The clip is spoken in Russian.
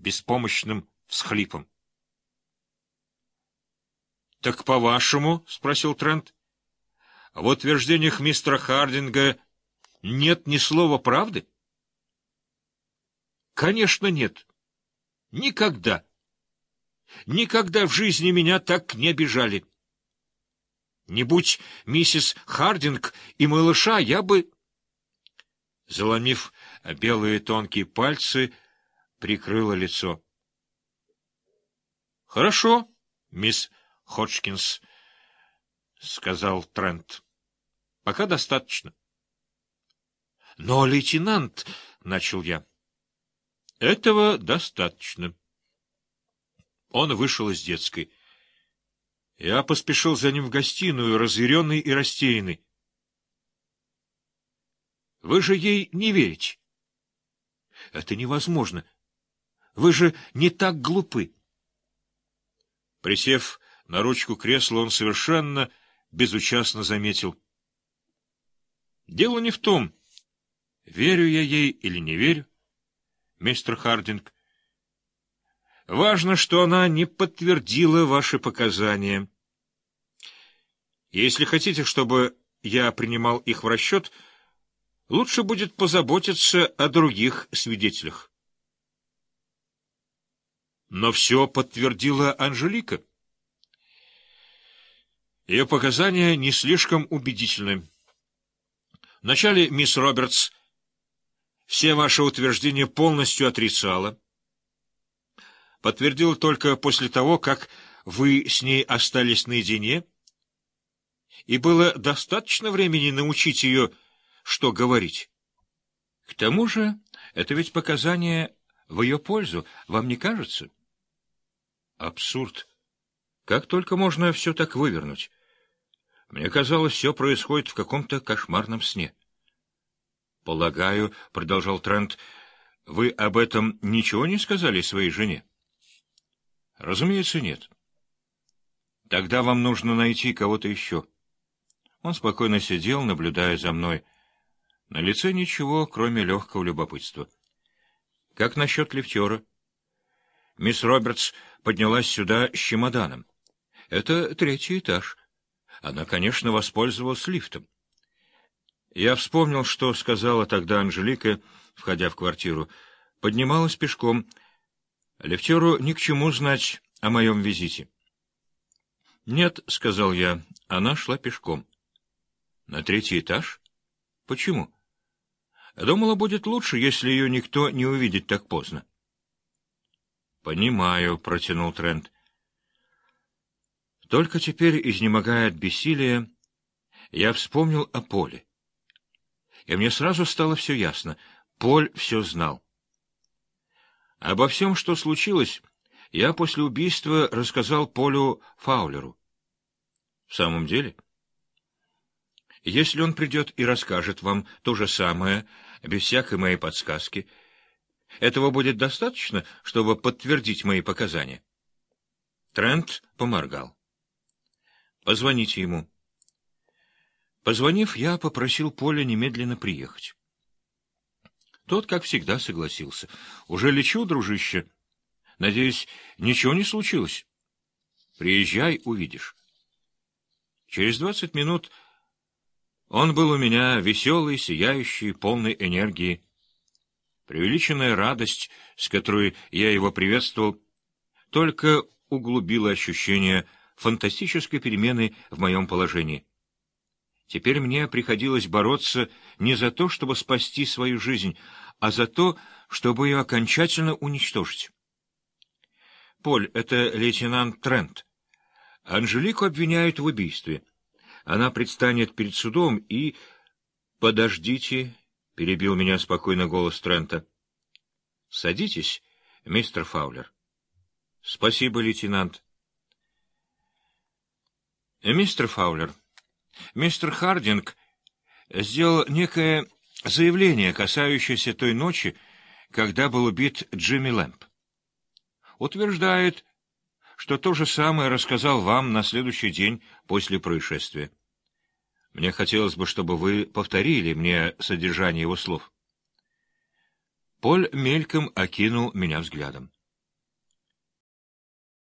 беспомощным всхлипом. — Так по-вашему, — спросил Трент, — в утверждениях мистера Хардинга нет ни слова правды? — Конечно, нет. Никогда. Никогда в жизни меня так не обижали. Не будь миссис Хардинг и малыша, я бы... Заломив белые тонкие пальцы, прикрыла лицо. — Хорошо, мисс Ходжкинс, — сказал Трент. — Пока достаточно. — Но, лейтенант, — начал я. — Этого достаточно. Он вышел из детской. Я поспешил за ним в гостиную, разъяренный и растерянный. — Вы же ей не верите? — Это невозможно. Вы же не так глупы. Присев на ручку кресла он совершенно безучастно заметил. Дело не в том, верю я ей или не верю, мистер Хардинг. Важно, что она не подтвердила ваши показания. Если хотите, чтобы я принимал их в расчет, лучше будет позаботиться о других свидетелях. Но все подтвердила Анжелика. Ее показания не слишком убедительны. Вначале мисс Робертс все ваши утверждения полностью отрицала. Подтвердила только после того, как вы с ней остались наедине, и было достаточно времени научить ее, что говорить. К тому же это ведь показания в ее пользу, вам не кажется? Абсурд. Как только можно все так вывернуть? Мне казалось, все происходит в каком-то кошмарном сне. — Полагаю, — продолжал Трент, — вы об этом ничего не сказали своей жене? — Разумеется, нет. — Тогда вам нужно найти кого-то еще. Он спокойно сидел, наблюдая за мной. На лице ничего, кроме легкого любопытства. — Как насчет лифтера? Мисс Робертс поднялась сюда с чемоданом. Это третий этаж. Она, конечно, воспользовалась лифтом. Я вспомнил, что сказала тогда Анжелика, входя в квартиру. Поднималась пешком. Лифтеру ни к чему знать о моем визите. — Нет, — сказал я, — она шла пешком. — На третий этаж? — Почему? — Думала, будет лучше, если ее никто не увидит так поздно. — Понимаю, — протянул Трент. Только теперь, изнемогая от бессилия, я вспомнил о Поле. И мне сразу стало все ясно. Поль все знал. Обо всем, что случилось, я после убийства рассказал Полю Фаулеру. В самом деле? Если он придет и расскажет вам то же самое, без всякой моей подсказки, этого будет достаточно, чтобы подтвердить мои показания? Трент поморгал. Позвоните ему. Позвонив, я попросил Поля немедленно приехать. Тот, как всегда, согласился. «Уже лечу, дружище. Надеюсь, ничего не случилось? Приезжай, увидишь». Через двадцать минут он был у меня веселый, сияющий, полный энергии. Преувеличенная радость, с которой я его приветствовал, только углубила ощущение фантастической перемены в моем положении. Теперь мне приходилось бороться не за то, чтобы спасти свою жизнь, а за то, чтобы ее окончательно уничтожить. Поль, это лейтенант Трент. Анжелику обвиняют в убийстве. Она предстанет перед судом и... Подождите, — перебил меня спокойно голос Трента. Садитесь, мистер Фаулер. Спасибо, лейтенант. Мистер Фаулер, мистер Хардинг сделал некое заявление, касающееся той ночи, когда был убит Джимми Лэмп. Утверждает, что то же самое рассказал вам на следующий день после происшествия. Мне хотелось бы, чтобы вы повторили мне содержание его слов. Поль мельком окинул меня взглядом.